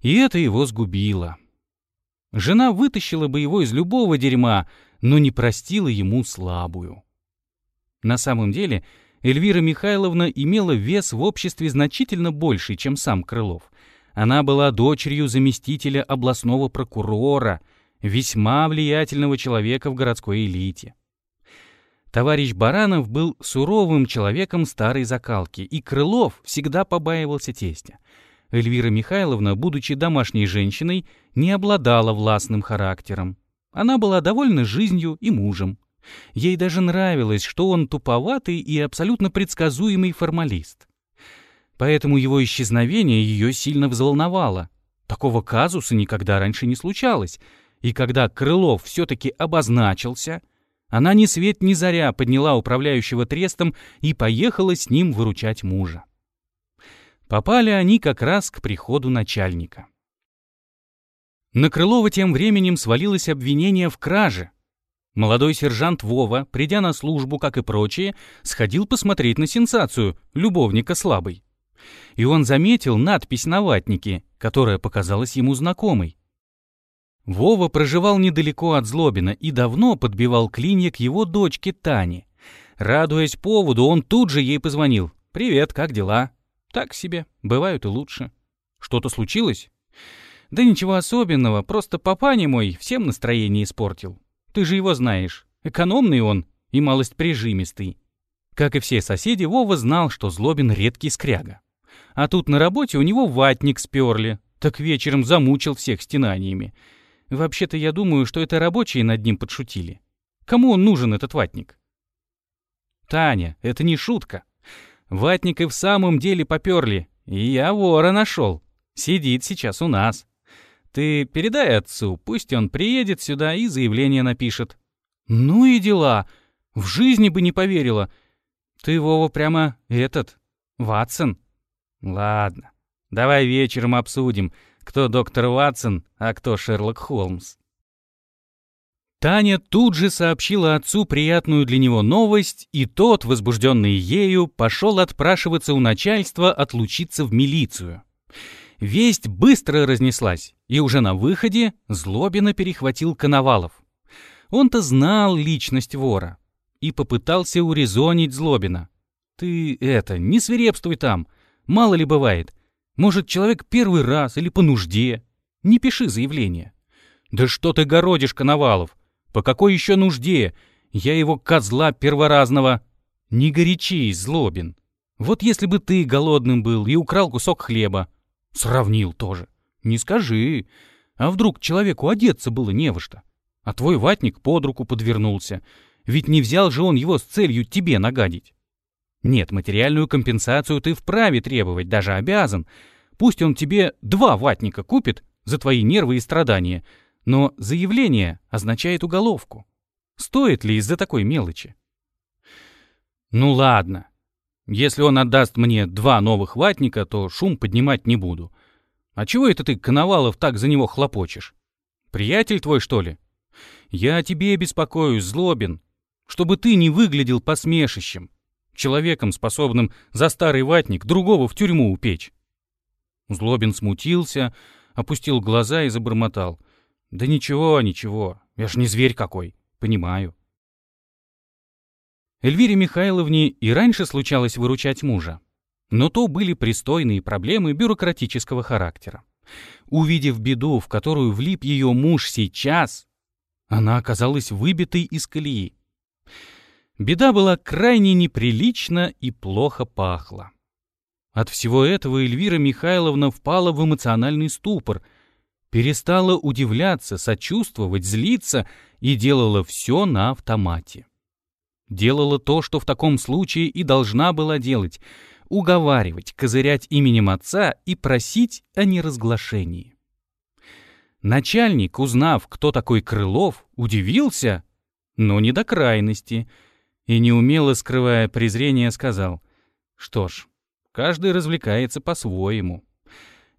И это его сгубило. Жена вытащила бы его из любого дерьма, но не простила ему слабую. На самом деле, Эльвира Михайловна имела вес в обществе значительно больший, чем сам Крылов. Она была дочерью заместителя областного прокурора, весьма влиятельного человека в городской элите. Товарищ Баранов был суровым человеком старой закалки, и Крылов всегда побаивался тестя. Эльвира Михайловна, будучи домашней женщиной, не обладала властным характером. Она была довольна жизнью и мужем. Ей даже нравилось, что он туповатый и абсолютно предсказуемый формалист. Поэтому его исчезновение ее сильно взволновало. Такого казуса никогда раньше не случалось. И когда Крылов все-таки обозначился, она ни свет ни заря подняла управляющего трестом и поехала с ним выручать мужа. Попали они как раз к приходу начальника. На Крылова тем временем свалилось обвинение в краже, Молодой сержант Вова, придя на службу, как и прочие, сходил посмотреть на сенсацию любовника слабый. И он заметил надпись на ватнике, которая показалась ему знакомой. Вова проживал недалеко от Злобина и давно подбивал клинья к его дочке Тане. Радуясь поводу, он тут же ей позвонил. «Привет, как дела?» «Так себе, бывают и лучше». «Что-то случилось?» «Да ничего особенного, просто папаня мой всем настроение испортил. Ты же его знаешь. Экономный он и малость прижимистый. Как и все соседи, Вова знал, что Злобин редкий скряга. А тут на работе у него ватник сперли, так вечером замучил всех стенаниями. Вообще-то я думаю, что это рабочие над ним подшутили. Кому он нужен, этот ватник? Таня, это не шутка. Ватник и в самом деле поперли, и я вора нашел. Сидит сейчас у нас. Ты передай отцу, пусть он приедет сюда и заявление напишет. Ну и дела. В жизни бы не поверила. Ты, Вова, прямо этот, Ватсон. Ладно, давай вечером обсудим, кто доктор Ватсон, а кто Шерлок Холмс. Таня тут же сообщила отцу приятную для него новость, и тот, возбужденный ею, пошел отпрашиваться у начальства отлучиться в милицию. Весть быстро разнеслась, и уже на выходе Злобина перехватил Коновалов. Он-то знал личность вора и попытался урезонить Злобина. «Ты это, не свирепствуй там, мало ли бывает. Может, человек первый раз или по нужде. Не пиши заявление». «Да что ты городишь, Коновалов? По какой еще нужде? Я его козла перворазного...» «Не горячись, Злобин. Вот если бы ты голодным был и украл кусок хлеба, Сравнил тоже. Не скажи. А вдруг человеку одеться было не во что? А твой ватник под руку подвернулся. Ведь не взял же он его с целью тебе нагадить. Нет, материальную компенсацию ты вправе требовать, даже обязан. Пусть он тебе два ватника купит за твои нервы и страдания, но заявление означает уголовку. Стоит ли из-за такой мелочи? Ну ладно, если он отдаст мне два новых ватника, то шум поднимать не буду. А чего это ты, Коновалов, так за него хлопочешь? Приятель твой, что ли? Я о тебе беспокоюсь, злобен, чтобы ты не выглядел посмешищем. человеком, способным за старый ватник другого в тюрьму упечь. Злобин смутился, опустил глаза и забормотал. «Да ничего, ничего, я ж не зверь какой, понимаю». Эльвире Михайловне и раньше случалось выручать мужа. Но то были пристойные проблемы бюрократического характера. Увидев беду, в которую влип ее муж сейчас, она оказалась выбитой из колеи. Беда была крайне неприлична и плохо пахла. От всего этого Эльвира Михайловна впала в эмоциональный ступор, перестала удивляться, сочувствовать, злиться и делала все на автомате. Делала то, что в таком случае и должна была делать — уговаривать, козырять именем отца и просить о неразглашении. Начальник, узнав, кто такой Крылов, удивился, но не до крайности — и, неумело скрывая презрение, сказал, «Что ж, каждый развлекается по-своему.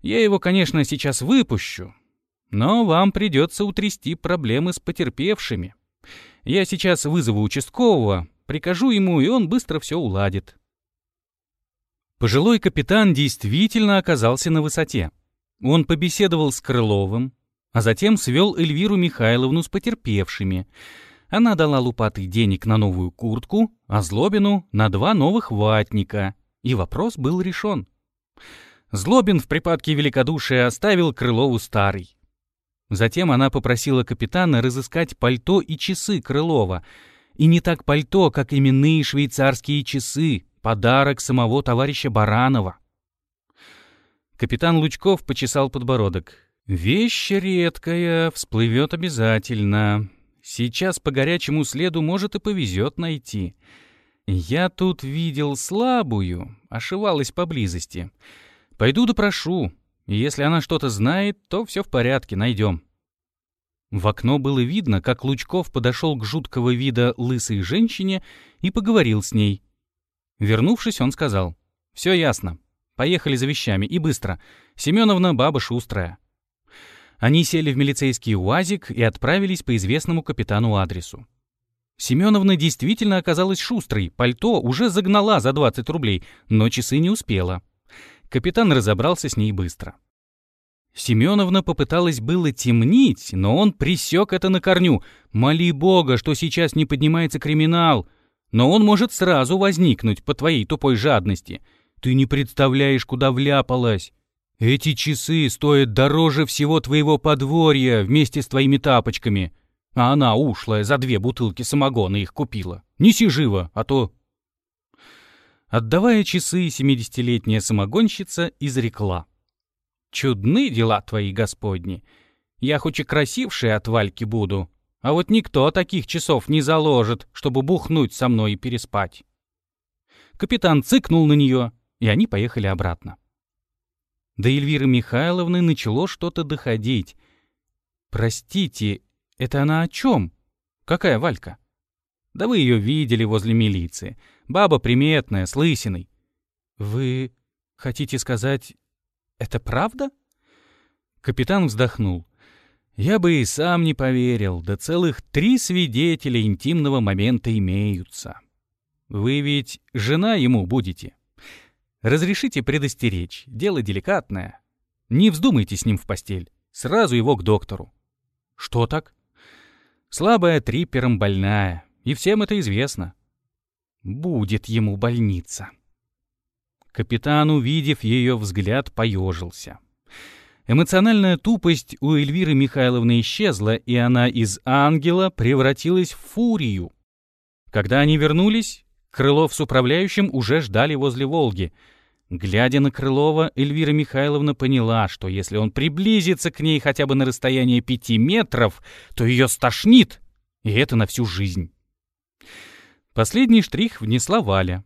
Я его, конечно, сейчас выпущу, но вам придется утрясти проблемы с потерпевшими. Я сейчас вызову участкового, прикажу ему, и он быстро все уладит». Пожилой капитан действительно оказался на высоте. Он побеседовал с Крыловым, а затем свел Эльвиру Михайловну с потерпевшими — она дала Лупатой денег на новую куртку, а Злобину — на два новых ватника. И вопрос был решен. Злобин в припадке великодушия оставил Крылову старый. Затем она попросила капитана разыскать пальто и часы Крылова. И не так пальто, как именные швейцарские часы, подарок самого товарища Баранова. Капитан Лучков почесал подбородок. «Вещь редкая, всплывет обязательно. Сейчас по горячему следу, может, и повезет найти. Я тут видел слабую, ошивалась поблизости. Пойду допрошу. Если она что-то знает, то все в порядке, найдем. В окно было видно, как Лучков подошел к жуткого вида лысой женщине и поговорил с ней. Вернувшись, он сказал, «Все ясно. Поехали за вещами, и быстро. Семеновна баба шустрая». Они сели в милицейский УАЗик и отправились по известному капитану адресу. Семеновна действительно оказалась шустрой, пальто уже загнала за 20 рублей, но часы не успела. Капитан разобрался с ней быстро. Семеновна попыталась было темнить, но он присек это на корню. Моли Бога, что сейчас не поднимается криминал. Но он может сразу возникнуть по твоей тупой жадности. Ты не представляешь, куда вляпалась. Эти часы стоят дороже всего твоего подворья вместе с твоими тапочками. А она, ушлая, за две бутылки самогона их купила. Неси живо, а то...» Отдавая часы, семидесятилетняя самогонщица изрекла. «Чудны дела твои, господни. Я хоть и красившая от Вальки буду, а вот никто таких часов не заложит, чтобы бухнуть со мной и переспать». Капитан цыкнул на нее, и они поехали обратно. До Эльвиры Михайловны начало что-то доходить. «Простите, это она о чем? Какая Валька?» «Да вы ее видели возле милиции. Баба приметная, с лысиной». «Вы хотите сказать, это правда?» Капитан вздохнул. «Я бы и сам не поверил, да целых три свидетеля интимного момента имеются. Вы ведь жена ему будете?» Разрешите предостеречь, дело деликатное. Не вздумайте с ним в постель, сразу его к доктору. Что так? Слабая триппером больная, и всем это известно. Будет ему больница. Капитан, увидев ее взгляд, поежился. Эмоциональная тупость у Эльвиры Михайловны исчезла, и она из ангела превратилась в фурию. Когда они вернулись, Крылов с управляющим уже ждали возле «Волги». Глядя на Крылова, Эльвира Михайловна поняла, что если он приблизится к ней хотя бы на расстояние пяти метров, то ее стошнит, и это на всю жизнь. Последний штрих внесла Валя.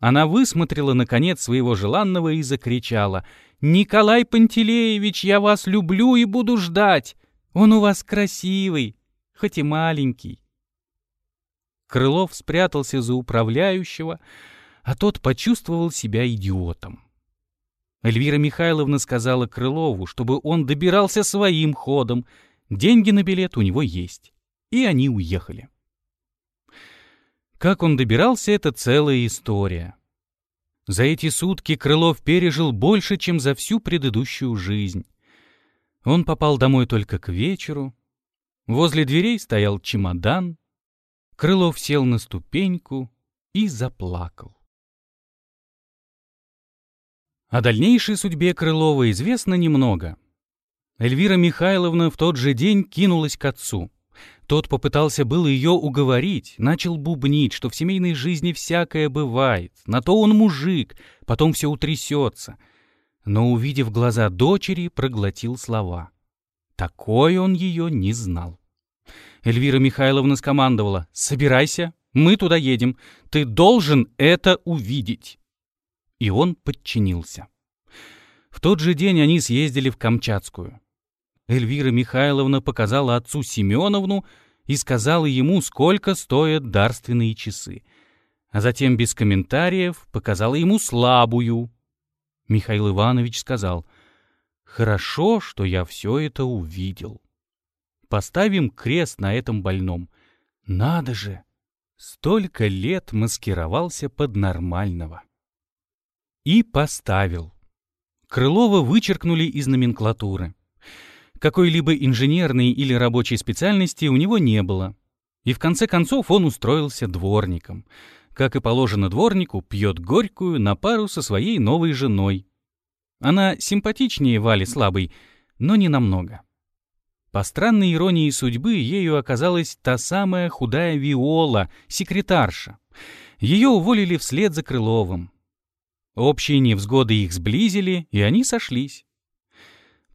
Она высмотрела, наконец, своего желанного и закричала. «Николай Пантелеевич, я вас люблю и буду ждать! Он у вас красивый, хоть и маленький!» Крылов спрятался за управляющего, а тот почувствовал себя идиотом. Эльвира Михайловна сказала Крылову, чтобы он добирался своим ходом, деньги на билет у него есть. И они уехали. Как он добирался, это целая история. За эти сутки Крылов пережил больше, чем за всю предыдущую жизнь. Он попал домой только к вечеру. Возле дверей стоял чемодан. Крылов сел на ступеньку и заплакал. О дальнейшей судьбе Крылова известно немного. Эльвира Михайловна в тот же день кинулась к отцу. Тот попытался было ее уговорить, начал бубнить, что в семейной жизни всякое бывает, на то он мужик, потом все утрясется. Но, увидев глаза дочери, проглотил слова. Такой он ее не знал. Эльвира Михайловна скомандовала «Собирайся, мы туда едем, ты должен это увидеть». И он подчинился. В тот же день они съездили в Камчатскую. Эльвира Михайловна показала отцу Семеновну и сказала ему, сколько стоят дарственные часы. А затем без комментариев показала ему слабую. Михаил Иванович сказал, «Хорошо, что я все это увидел. Поставим крест на этом больном. Надо же! Столько лет маскировался под нормального». И поставил. Крылова вычеркнули из номенклатуры. Какой-либо инженерной или рабочей специальности у него не было. И в конце концов он устроился дворником. Как и положено дворнику, пьет горькую на пару со своей новой женой. Она симпатичнее Вали слабой, но не намного. По странной иронии судьбы, ею оказалась та самая худая Виола, секретарша. Ее уволили вслед за Крыловым. Общие невзгоды их сблизили, и они сошлись.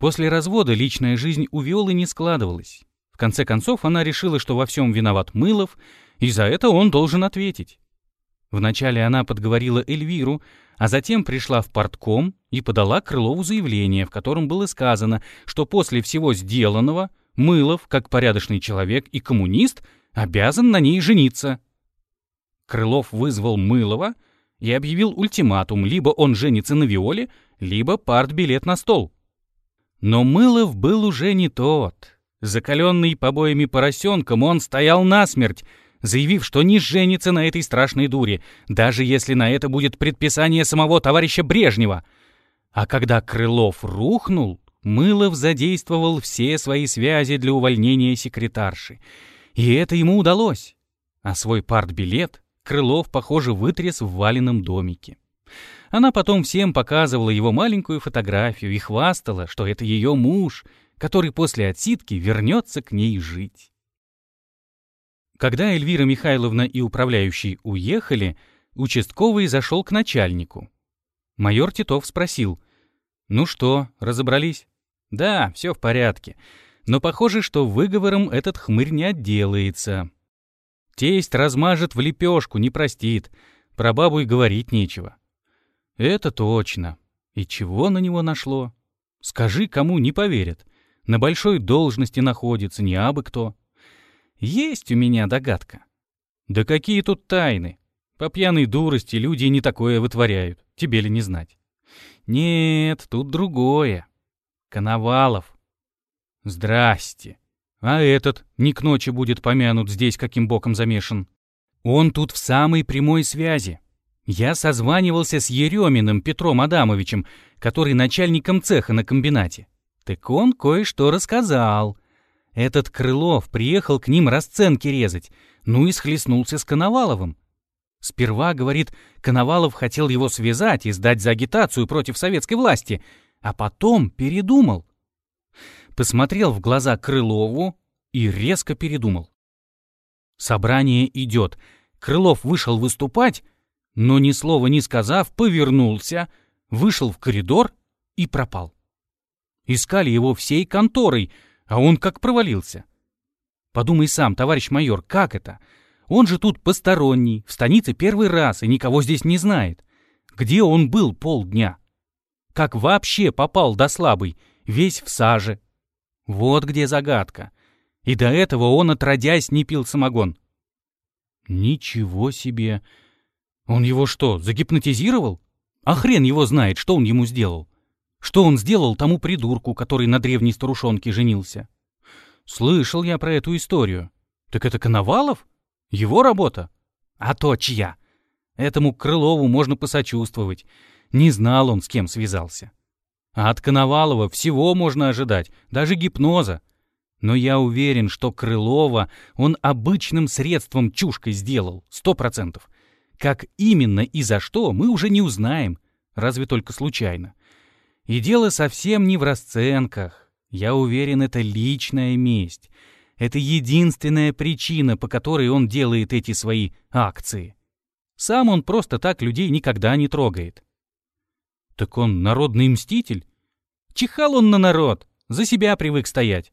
После развода личная жизнь у Виолы не складывалась. В конце концов, она решила, что во всем виноват Мылов, и за это он должен ответить. Вначале она подговорила Эльвиру, а затем пришла в портком и подала Крылову заявление, в котором было сказано, что после всего сделанного Мылов, как порядочный человек и коммунист, обязан на ней жениться. Крылов вызвал Мылова и объявил ультиматум, либо он женится на Виоле, либо партбилет на стол. Но Мылов был уже не тот. Закаленный побоями поросенком, он стоял насмерть, заявив, что не женится на этой страшной дуре, даже если на это будет предписание самого товарища Брежнева. А когда Крылов рухнул, Мылов задействовал все свои связи для увольнения секретарши. И это ему удалось. А свой партбилет Крылов, похоже, вытряс в валенном домике. Она потом всем показывала его маленькую фотографию и хвастала, что это ее муж, который после отсидки вернется к ней жить. Когда Эльвира Михайловна и управляющий уехали, участковый зашел к начальнику. Майор Титов спросил, «Ну что, разобрались?» «Да, все в порядке. Но похоже, что выговором этот хмырь не отделается. Тесть размажет в лепешку, не простит. Про бабу и говорить нечего. Это точно. И чего на него нашло? Скажи, кому не поверят. На большой должности находится, не абы кто. Есть у меня догадка. Да какие тут тайны? По пьяной дурости люди не такое вытворяют. Тебе ли не знать? Нет, тут другое. Коновалов. Здрасте. А этот не к ночи будет помянут здесь каким боком замешан. Он тут в самой прямой связи. Я созванивался с Ереминым Петром Адамовичем, который начальником цеха на комбинате. Так он кое-что рассказал. Этот Крылов приехал к ним расценки резать, ну и схлестнулся с Коноваловым. Сперва, говорит, Коновалов хотел его связать и сдать за агитацию против советской власти, а потом передумал. Посмотрел в глаза Крылову и резко передумал. Собрание идет. Крылов вышел выступать, но ни слова не сказав, повернулся, вышел в коридор и пропал. Искали его всей конторой, а он как провалился. Подумай сам, товарищ майор, как это? Он же тут посторонний, в станице первый раз и никого здесь не знает. Где он был полдня? Как вообще попал до слабой, весь в саже? Вот где загадка. И до этого он, отродясь, не пил самогон. Ничего себе! Он его что, загипнотизировал? А хрен его знает, что он ему сделал. Что он сделал тому придурку, который на древней старушонке женился? Слышал я про эту историю. Так это Коновалов? Его работа? А то чья? Этому Крылову можно посочувствовать. Не знал он, с кем связался. А от Коновалова всего можно ожидать, даже гипноза. Но я уверен, что Крылова он обычным средством чушкой сделал, сто процентов. Как именно и за что, мы уже не узнаем, разве только случайно. И дело совсем не в расценках. Я уверен, это личная месть. Это единственная причина, по которой он делает эти свои акции. Сам он просто так людей никогда не трогает. Так он народный мститель? Чихал он на народ, за себя привык стоять.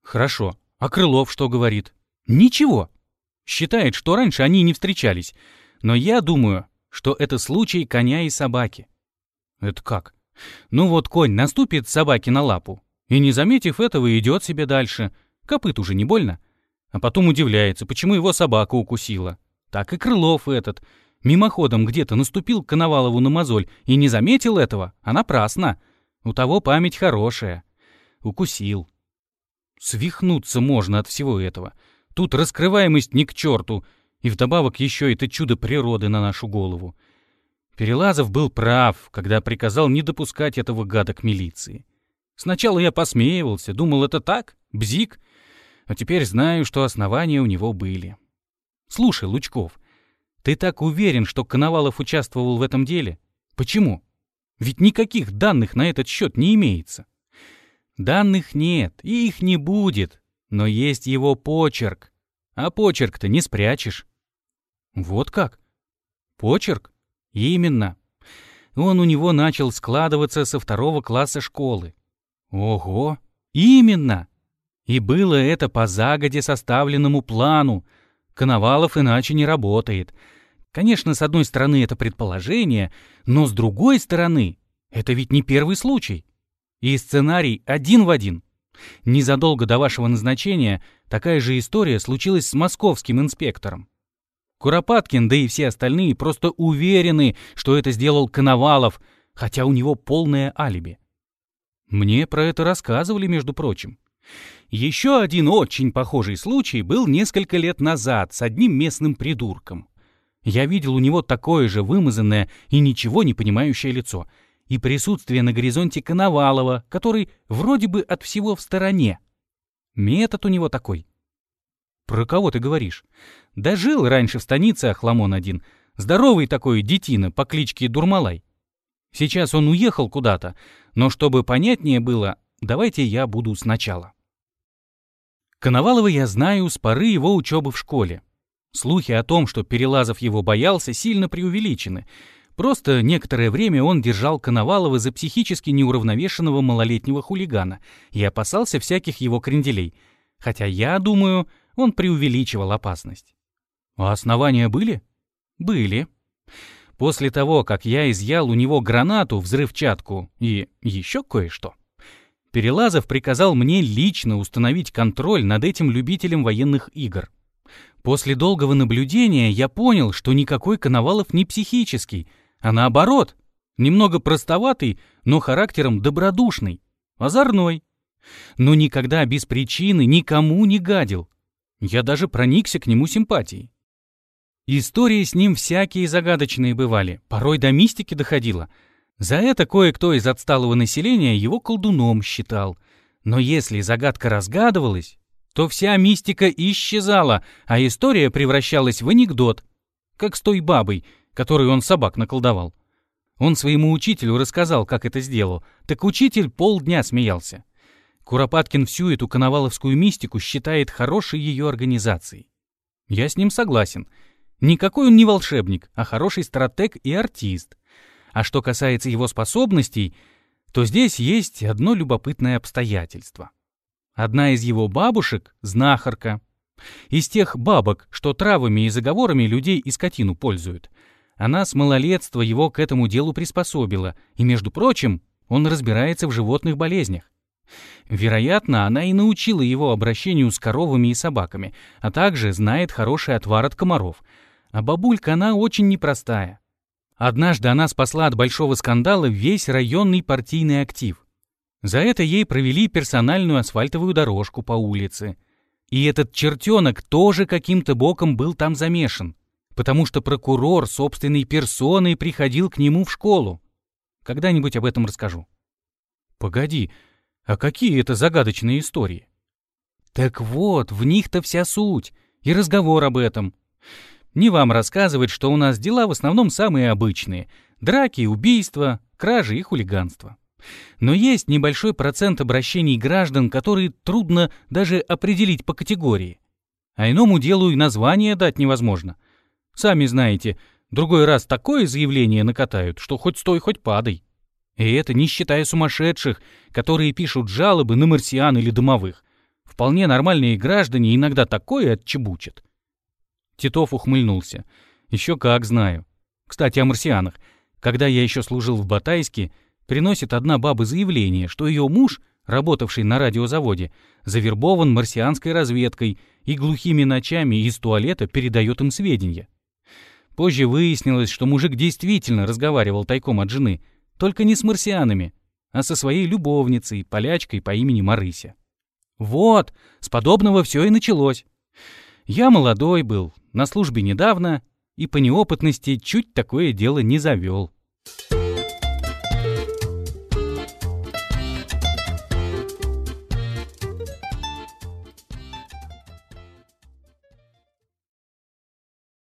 Хорошо, а Крылов что говорит? Ничего. Считает, что раньше они не встречались. Но я думаю, что это случай коня и собаки. Это как? Ну вот конь наступит собаке на лапу, и, не заметив этого, идет себе дальше. Копыт уже не больно. А потом удивляется, почему его собака укусила. Так и Крылов этот. Мимоходом где-то наступил Коновалову на мозоль и не заметил этого, а напрасно. У того память хорошая. Укусил. Свихнуться можно от всего этого. Тут раскрываемость не к черту, и вдобавок еще это чудо природы на нашу голову. Перелазов был прав, когда приказал не допускать этого гада к милиции. Сначала я посмеивался, думал, это так, бзик, а теперь знаю, что основания у него были. Слушай, Лучков, ты так уверен, что Коновалов участвовал в этом деле? Почему? Ведь никаких данных на этот счет не имеется. Данных нет, и их не будет, но есть его почерк. А почерк-то не спрячешь. Вот как? Почерк? Именно. Он у него начал складываться со второго класса школы. Ого! Именно! И было это по загоде составленному плану. Коновалов иначе не работает. Конечно, с одной стороны это предположение, но с другой стороны это ведь не первый случай. И сценарий один в один. Незадолго до вашего назначения такая же история случилась с московским инспектором. Куропаткин, да и все остальные просто уверены, что это сделал Коновалов, хотя у него полное алиби. Мне про это рассказывали, между прочим. Еще один очень похожий случай был несколько лет назад с одним местным придурком. Я видел у него такое же вымазанное и ничего не понимающее лицо, и присутствие на горизонте Коновалова, который вроде бы от всего в стороне. Метод у него такой. Про кого ты говоришь? Да жил раньше в станице Ахламон один. Здоровый такой детина по кличке Дурмалай. Сейчас он уехал куда-то, но чтобы понятнее было, давайте я буду сначала. Коновалова я знаю с поры его учебы в школе. Слухи о том, что Перелазов его боялся, сильно преувеличены. Просто некоторое время он держал Коновалова за психически неуравновешенного малолетнего хулигана и опасался всяких его кренделей. Хотя я думаю, он преувеличивал опасность. А основания были? Были. После того, как я изъял у него гранату, взрывчатку и еще кое-что, Перелазов приказал мне лично установить контроль над этим любителем военных игр. После долгого наблюдения я понял, что никакой Коновалов не психический, а наоборот, немного простоватый, но характером добродушный, озорной. Но никогда без причины никому не гадил. Я даже проникся к нему симпатией. Истории с ним всякие загадочные бывали, порой до мистики доходило. За это кое-кто из отсталого населения его колдуном считал. Но если загадка разгадывалась, то вся мистика исчезала, а история превращалась в анекдот, как с той бабой, которой он собак наколдовал. Он своему учителю рассказал, как это сделал, так учитель полдня смеялся. Куропаткин всю эту коноваловскую мистику считает хорошей ее организацией. Я с ним согласен — Никакой он не волшебник, а хороший стратег и артист. А что касается его способностей, то здесь есть одно любопытное обстоятельство. Одна из его бабушек — знахарка. Из тех бабок, что травами и заговорами людей и скотину пользуют. Она с малолетства его к этому делу приспособила, и, между прочим, он разбирается в животных болезнях. Вероятно, она и научила его обращению с коровами и собаками, а также знает хороший отвар от комаров — а бабулька, она очень непростая. Однажды она спасла от большого скандала весь районный партийный актив. За это ей провели персональную асфальтовую дорожку по улице. И этот чертенок тоже каким-то боком был там замешан. потому что прокурор собственной персоной приходил к нему в школу. Когда-нибудь об этом расскажу. Погоди, а какие это загадочные истории? Так вот, в них-то вся суть, и разговор об этом. Не вам рассказывать, что у нас дела в основном самые обычные. Драки, убийства, кражи и хулиганство. Но есть небольшой процент обращений граждан, которые трудно даже определить по категории. А иному делу и название дать невозможно. Сами знаете, другой раз такое заявление накатают, что хоть стой, хоть падай. И это не считая сумасшедших, которые пишут жалобы на марсиан или домовых. Вполне нормальные граждане иногда такое отчебучат. Титов ухмыльнулся. Еще как знаю. Кстати, о марсианах. Когда я еще служил в Батайске, приносит одна баба заявление, что ее муж, работавший на радиозаводе, завербован марсианской разведкой и глухими ночами из туалета передает им сведения. Позже выяснилось, что мужик действительно разговаривал тайком от жены, только не с марсианами, а со своей любовницей, полячкой по имени Марыся. Вот, с подобного все и началось. Я молодой был, на службе недавно, и по неопытности чуть такое дело не завел.